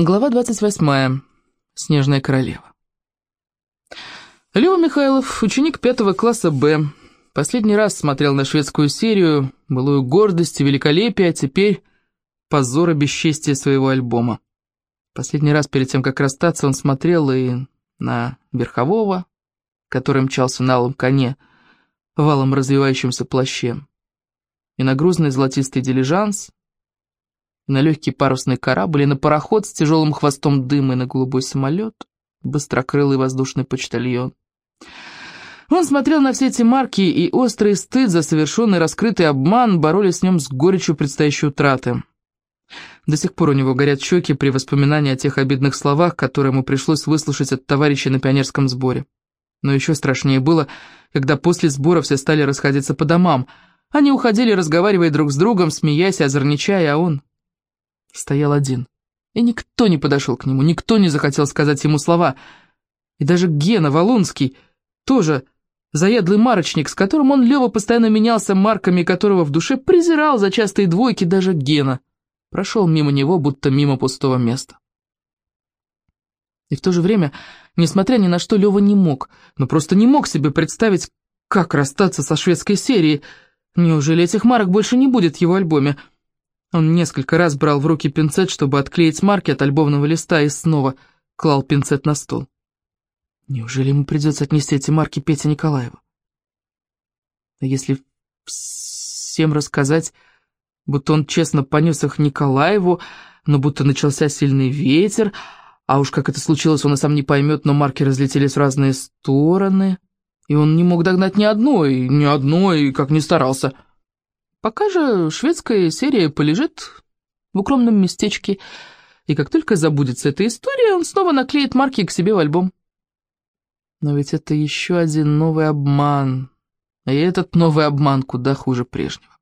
Глава 28. Снежная королева. Лева Михайлов, ученик пятого класса «Б», последний раз смотрел на шведскую серию, былую гордость и великолепие, а теперь позор и бесчестие своего альбома. Последний раз перед тем, как расстаться, он смотрел и на Верхового, который мчался на алом коне, валом развивающимся плащем, и на грузный золотистый дилижанс, на легкий парусный корабль, и на пароход с тяжелым хвостом дыма, и на голубой самолет, быстрокрылый воздушный почтальон. Он смотрел на все эти марки, и острый стыд за совершенный раскрытый обман боролись с ним с горечью предстоящей утраты. До сих пор у него горят щеки при воспоминании о тех обидных словах, которые ему пришлось выслушать от товарища на пионерском сборе. Но еще страшнее было, когда после сбора все стали расходиться по домам. Они уходили, разговаривая друг с другом, смеясь, озорничая, а он стоял один. И никто не подошел к нему, никто не захотел сказать ему слова. И даже Гена Волунский, тоже заядлый марочник, с которым он, Лёва, постоянно менялся марками, которого в душе презирал за частые двойки даже Гена, прошел мимо него, будто мимо пустого места. И в то же время, несмотря ни на что, Лёва не мог, но просто не мог себе представить, как расстаться со шведской серией. Неужели этих марок больше не будет в его альбоме? Он несколько раз брал в руки пинцет, чтобы отклеить марки от альбомного листа, и снова клал пинцет на стол. Неужели ему придется отнести эти марки Пете Николаеву? А если всем рассказать, будто он честно понес их Николаеву, но будто начался сильный ветер, а уж как это случилось, он и сам не поймет, но марки разлетелись в разные стороны, и он не мог догнать ни одной, ни одной, как ни старался — Пока же шведская серия полежит в укромном местечке, и как только забудется эта история, он снова наклеит марки к себе в альбом. Но ведь это еще один новый обман, и этот новый обман куда хуже прежнего.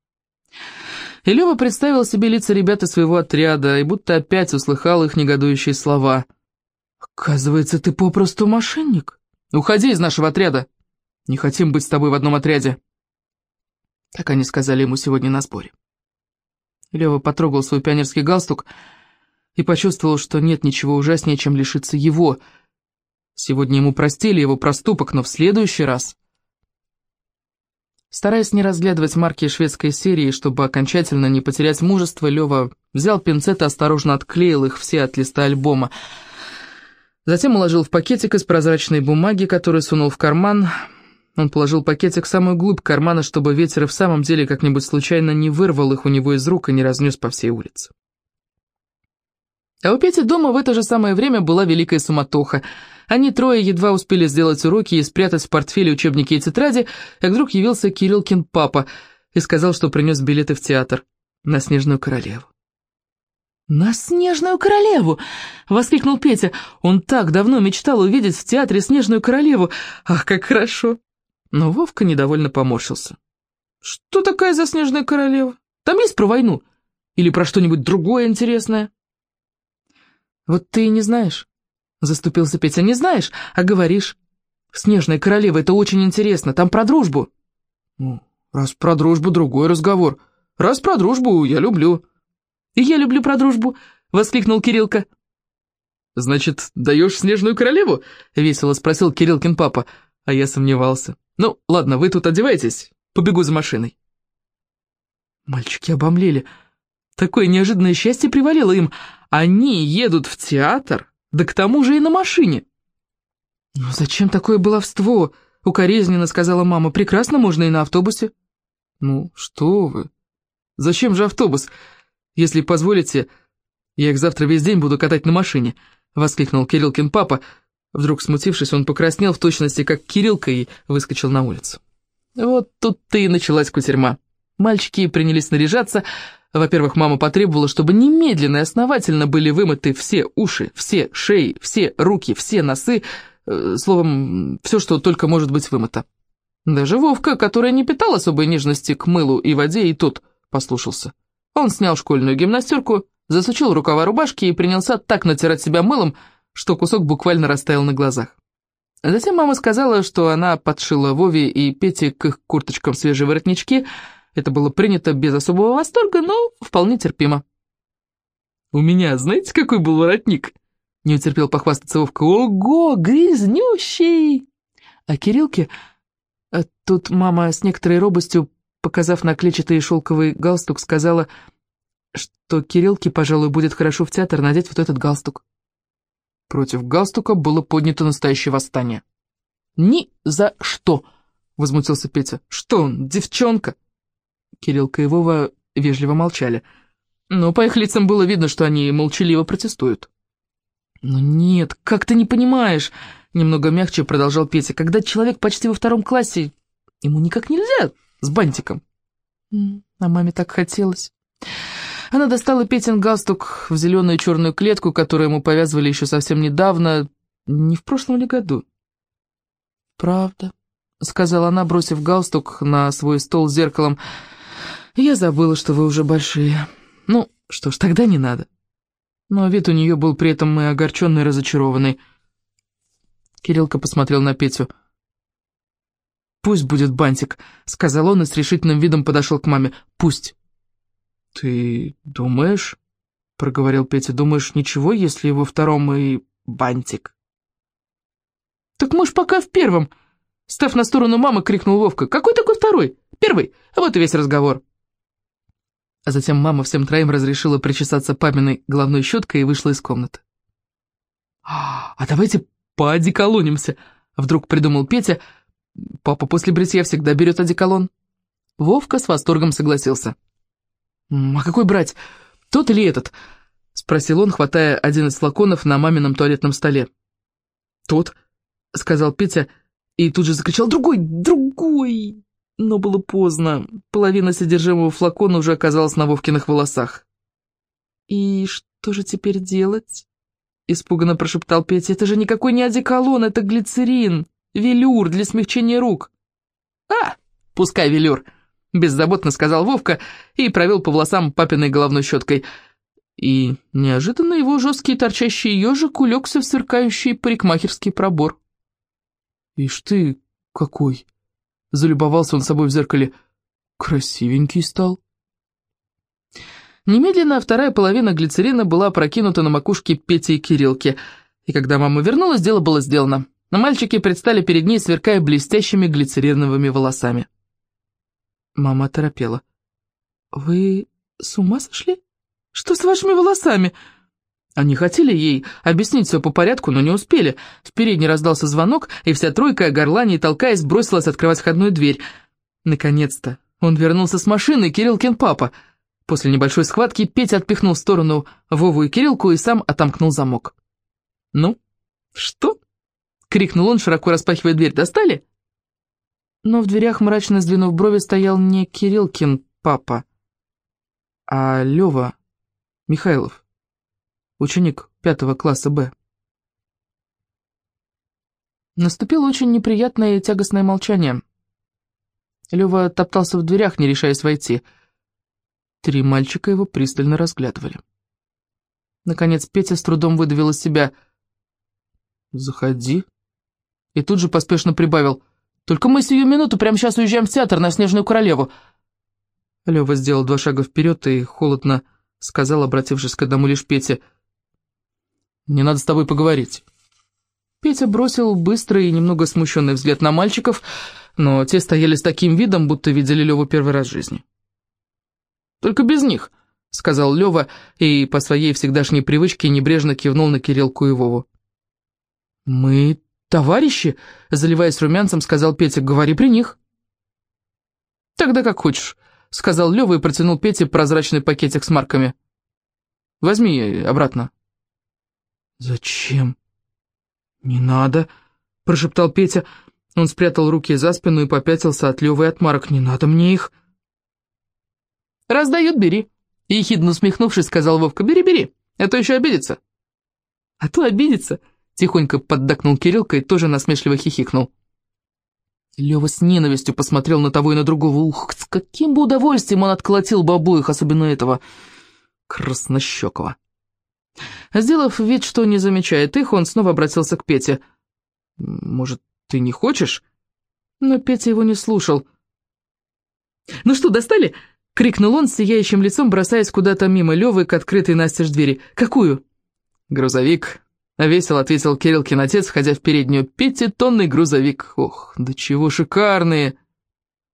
И Лёва представил себе лица ребят из своего отряда, и будто опять услыхал их негодующие слова. «Оказывается, ты попросту мошенник. Уходи из нашего отряда. Не хотим быть с тобой в одном отряде». Так они сказали ему сегодня на сборе. Лева потрогал свой пионерский галстук и почувствовал, что нет ничего ужаснее, чем лишиться его. Сегодня ему простили его проступок, но в следующий раз... Стараясь не разглядывать марки шведской серии, чтобы окончательно не потерять мужество, Лева взял пинцет и осторожно отклеил их все от листа альбома. Затем уложил в пакетик из прозрачной бумаги, который сунул в карман, он положил пакетик в самую глубь кармана, чтобы ветер в самом деле как-нибудь случайно не вырвал их у него из рук и не разнес по всей улице. А у Пети дома в это же самое время была великая суматоха. Они трое едва успели сделать уроки и спрятать в портфеле учебники и тетради, как вдруг явился Кириллкин папа и сказал, что принес билеты в театр на «Снежную королеву». «На Снежную королеву!» — воскликнул Петя. Он так давно мечтал увидеть в театре Снежную королеву. Ах, как хорошо! Но Вовка недовольно поморщился. «Что такая за снежная королева? Там есть про войну? Или про что-нибудь другое интересное?» «Вот ты и не знаешь», — заступился Петя. «Не знаешь, а говоришь. Снежная королева — это очень интересно, там про дружбу». «Ну, раз про дружбу, другой разговор. Раз про дружбу я люблю». «И я люблю про дружбу», — воскликнул Кириллка. «Значит, даешь снежную королеву?» — весело спросил Кириллкин папа, а я сомневался. «Ну, ладно, вы тут одевайтесь, побегу за машиной». Мальчики обомлели. Такое неожиданное счастье привалило им. Они едут в театр, да к тому же и на машине. «Ну зачем такое баловство?» — укоризненно сказала мама. «Прекрасно можно и на автобусе». «Ну, что вы? Зачем же автобус? Если позволите, я их завтра весь день буду катать на машине», — воскликнул Кириллкин папа, — Вдруг смутившись, он покраснел в точности, как Кириллка, и выскочил на улицу. Вот тут-то и началась кутерьма. Мальчики принялись наряжаться. Во-первых, мама потребовала, чтобы немедленно и основательно были вымыты все уши, все шеи, все руки, все носы, э, словом, все, что только может быть вымыто. Даже Вовка, который не питал особой нежности к мылу и воде, и тот послушался. Он снял школьную гимнастерку, засучил рукава рубашки и принялся так натирать себя мылом, что кусок буквально растаял на глазах. Затем мама сказала, что она подшила Вове и Пете к их курточкам свежие воротнички. Это было принято без особого восторга, но вполне терпимо. У меня, знаете, какой был воротник?» Не утерпел похвастаться Вовка. «Ого, грязнющий!» А Кириллке... А тут мама с некоторой робостью, показав на клетчатый шелковый галстук, сказала, что Кириллке, пожалуй, будет хорошо в театр надеть вот этот галстук. Против галстука было поднято настоящее восстание. «Ни за что!» — возмутился Петя. «Что он, девчонка?» Кириллка и Вова вежливо молчали. Но по их лицам было видно, что они молчаливо протестуют. «Ну нет, как ты не понимаешь?» — немного мягче продолжал Петя. «Когда человек почти во втором классе, ему никак нельзя с бантиком». А маме так хотелось. Она достала Петин галстук в зеленую черную клетку, которую ему повязывали еще совсем недавно, не в прошлом ли году. «Правда», — сказала она, бросив галстук на свой стол с зеркалом. «Я забыла, что вы уже большие. Ну, что ж, тогда не надо». Но вид у нее был при этом и огорченный, и разочарованный. Кириллка посмотрел на Петю. «Пусть будет бантик», — сказал он и с решительным видом подошел к маме. «Пусть». «Ты думаешь?» — проговорил Петя. «Думаешь, ничего, если во втором и бантик?» «Так мы ж пока в первом!» Став на сторону мамы, крикнул Вовка. «Какой такой второй? Первый! А вот и весь разговор!» А затем мама всем троим разрешила причесаться папиной головной щеткой и вышла из комнаты. «А давайте поодеколонимся!» — вдруг придумал Петя. «Папа после бритья всегда берет одеколон». Вовка с восторгом согласился. «А какой брать, тот или этот?» — спросил он, хватая один из флаконов на мамином туалетном столе. «Тот», — сказал Петя, и тут же закричал «Другой! Другой!» Но было поздно. Половина содержимого флакона уже оказалась на Вовкиных волосах. «И что же теперь делать?» Испуганно прошептал Петя. «Это же никакой не одеколон, это глицерин, велюр для смягчения рук». «А, пускай велюр», — беззаботно сказал Вовка и провел по волосам папиной головной щеткой. И неожиданно его жесткий торчащий ежик улегся в сверкающий парикмахерский пробор. «Ишь ты, какой!» Залюбовался он собой в зеркале. Красивенький стал. Немедленно вторая половина глицерина была прокинута на макушке Пети и Кириллки. И когда мама вернулась, дело было сделано. На мальчики предстали перед ней, сверкая блестящими глицериновыми волосами. Мама торопела. «Вы с ума сошли? Что с вашими волосами?» Они хотели ей объяснить все по порядку, но не успели. В передней раздался звонок, и вся тройка, горлани толкаясь, бросилась открывать входную дверь. Наконец-то он вернулся с машины, Кириллкин папа. После небольшой схватки Петя отпихнул в сторону Вову и Кириллку и сам отомкнул замок. «Ну, что?» — крикнул он, широко распахивая дверь. «Достали?» Но в дверях, мрачно сдвинув брови, стоял не Кириллкин папа, а Лёва Михайлов ученик пятого класса Б. Наступило очень неприятное и тягостное молчание. Лёва топтался в дверях, не решаясь войти. Три мальчика его пристально разглядывали. Наконец Петя с трудом выдавил из себя «Заходи». И тут же поспешно прибавил «Только мы сию минуту прямо сейчас уезжаем в театр на Снежную Королеву». Лёва сделал два шага вперед и холодно сказал, обратившись к одному лишь Пете – мне надо с тобой поговорить». Петя бросил быстрый и немного смущенный взгляд на мальчиков, но те стояли с таким видом, будто видели Леву первый раз в жизни. «Только без них», — сказал Лева и по своей всегдашней привычке небрежно кивнул на Кириллку и Вову. «Мы товарищи?» — заливаясь румянцем, сказал Петя. «Говори при них». «Тогда как хочешь», — сказал Лева и протянул Пете прозрачный пакетик с марками. «Возьми обратно». «Зачем?» «Не надо», — прошептал Петя. Он спрятал руки за спину и попятился от Лёвы и от Марок. «Не надо мне их». «Раздают, бери», — ехидно усмехнувшись, сказал Вовка. «Бери, бери, а то еще обидится». «А то обидится», — тихонько поддакнул Кириллка и тоже насмешливо хихикнул. Лёва с ненавистью посмотрел на того и на другого. Ух, с каким бы удовольствием он отколотил бы обоих, особенно этого краснощекого. Сделав вид, что не замечает их, он снова обратился к Пете. «Может, ты не хочешь?» Но Петя его не слушал. «Ну что, достали?» крикнул он с сияющим лицом, бросаясь куда-то мимо Левы к открытой настежь двери. «Какую?» «Грузовик», — весело ответил Кириллкин отец, входя в переднюю. «Пятитонный грузовик. Ох, да чего шикарные!»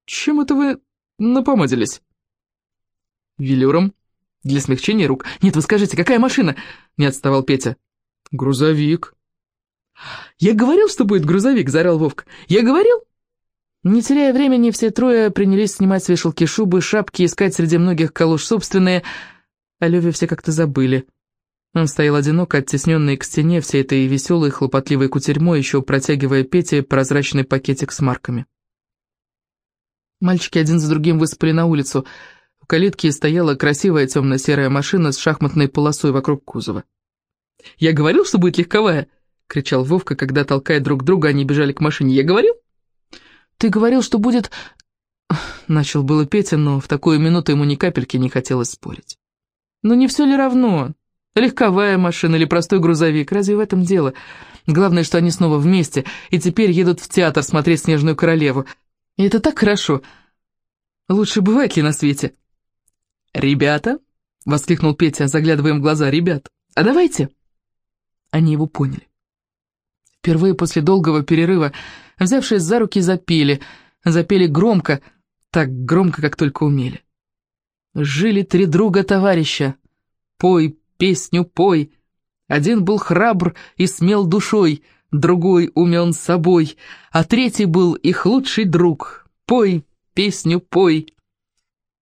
«Чем это вы напомадились?» «Велюром. Для смягчения рук. Нет, вы скажите, какая машина?» — не отставал Петя. «Грузовик». «Я говорил, что будет грузовик», — заорал Вовка. «Я говорил?» Не теряя времени, все трое принялись снимать с вешалки шубы, шапки, искать среди многих калуш собственные, а Леве все как-то забыли. Он стоял одиноко, оттесненный к стене всей этой веселой, хлопотливой кутерьмой, еще протягивая Пете прозрачный пакетик с марками. Мальчики один за другим высыпали на улицу. У калитки стояла красивая темно-серая машина с шахматной полосой вокруг кузова. «Я говорил, что будет легковая!» — кричал Вовка, когда, толкая друг друга, они бежали к машине. «Я говорил?» «Ты говорил, что будет...» Начал было Петя, но в такую минуту ему ни капельки не хотелось спорить. «Ну не все ли равно? Легковая машина или простой грузовик? Разве в этом дело? Главное, что они снова вместе, и теперь едут в театр смотреть «Снежную королеву». И это так хорошо. Лучше бывает ли на свете?» «Ребята!» — воскликнул Петя, заглядывая в глаза. «Ребят, а давайте...» Они его поняли. Впервые после долгого перерыва, взявшись за руки, запели. Запели громко, так громко, как только умели. Жили три друга-товарища. Пой, песню пой. Один был храбр и смел душой, другой умен собой, а третий был их лучший друг. Пой, песню пой.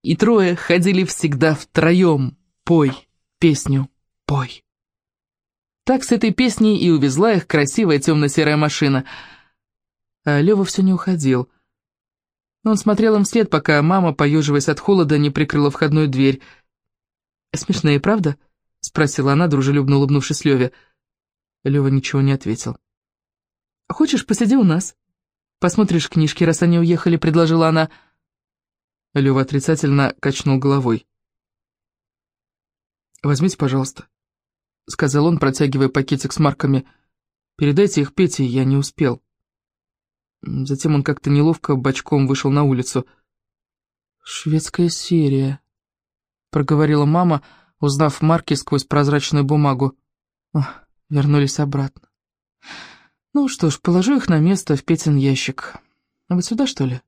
И трое ходили всегда втроем. Пой, песню пой. Так с этой песней и увезла их красивая темно-серая машина. А Лёва все не уходил. Он смотрел им вслед, пока мама, поеживаясь от холода, не прикрыла входную дверь. «Смешные, правда?» — спросила она, дружелюбно улыбнувшись Леве. Лева ничего не ответил. «Хочешь, посиди у нас? Посмотришь книжки, раз они уехали», — предложила она. Лева отрицательно качнул головой. «Возьмите, пожалуйста», — сказал он, протягивая пакетик с марками. «Передайте их Пете, я не успел». Затем он как-то неловко бочком вышел на улицу. «Шведская серия», — проговорила мама, узнав марки сквозь прозрачную бумагу. О, вернулись обратно. «Ну что ж, положу их на место в Петин ящик. А вот сюда, что ли?»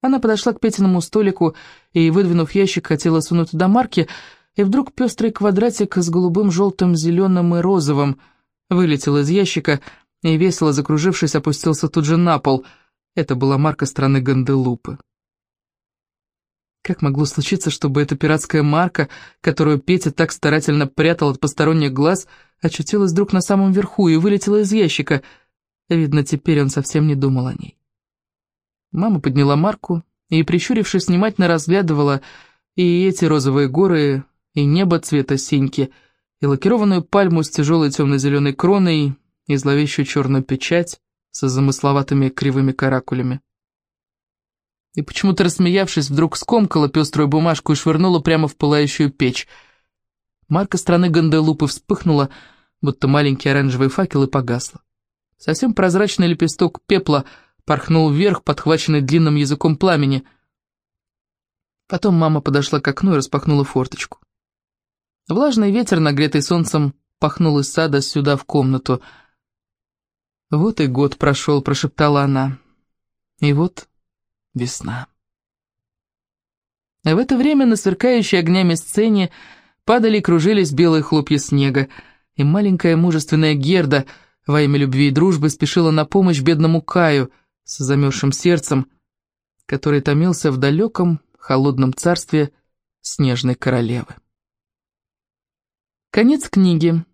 Она подошла к Петиному столику и, выдвинув ящик, хотела сунуть туда марки, — и вдруг пестрый квадратик с голубым, желтым, зеленым и розовым вылетел из ящика и, весело закружившись, опустился тут же на пол. Это была марка страны Ганделупы. Как могло случиться, чтобы эта пиратская марка, которую Петя так старательно прятал от посторонних глаз, очутилась вдруг на самом верху и вылетела из ящика? Видно, теперь он совсем не думал о ней. Мама подняла марку и, прищурившись, внимательно разглядывала и эти розовые горы, и небо цвета синьки, и лакированную пальму с тяжелой темно-зеленой кроной, и зловещую черную печать со замысловатыми кривыми каракулями. И почему-то, рассмеявшись, вдруг скомкала пеструю бумажку и швырнула прямо в пылающую печь. Марка страны Ганделупы вспыхнула, будто маленький оранжевый факел, и погасла. Совсем прозрачный лепесток пепла порхнул вверх, подхваченный длинным языком пламени. Потом мама подошла к окну и распахнула форточку. Влажный ветер, нагретый солнцем, пахнул из сада сюда, в комнату. «Вот и год прошел», — прошептала она. «И вот весна». А в это время на сверкающей огнями сцене падали и кружились белые хлопья снега, и маленькая мужественная Герда во имя любви и дружбы спешила на помощь бедному Каю с замерзшим сердцем, который томился в далеком холодном царстве снежной королевы. Конец книги.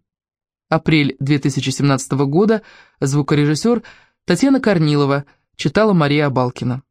Апрель 2017 года. Звукорежиссер Татьяна Корнилова. Читала Мария Абалкина.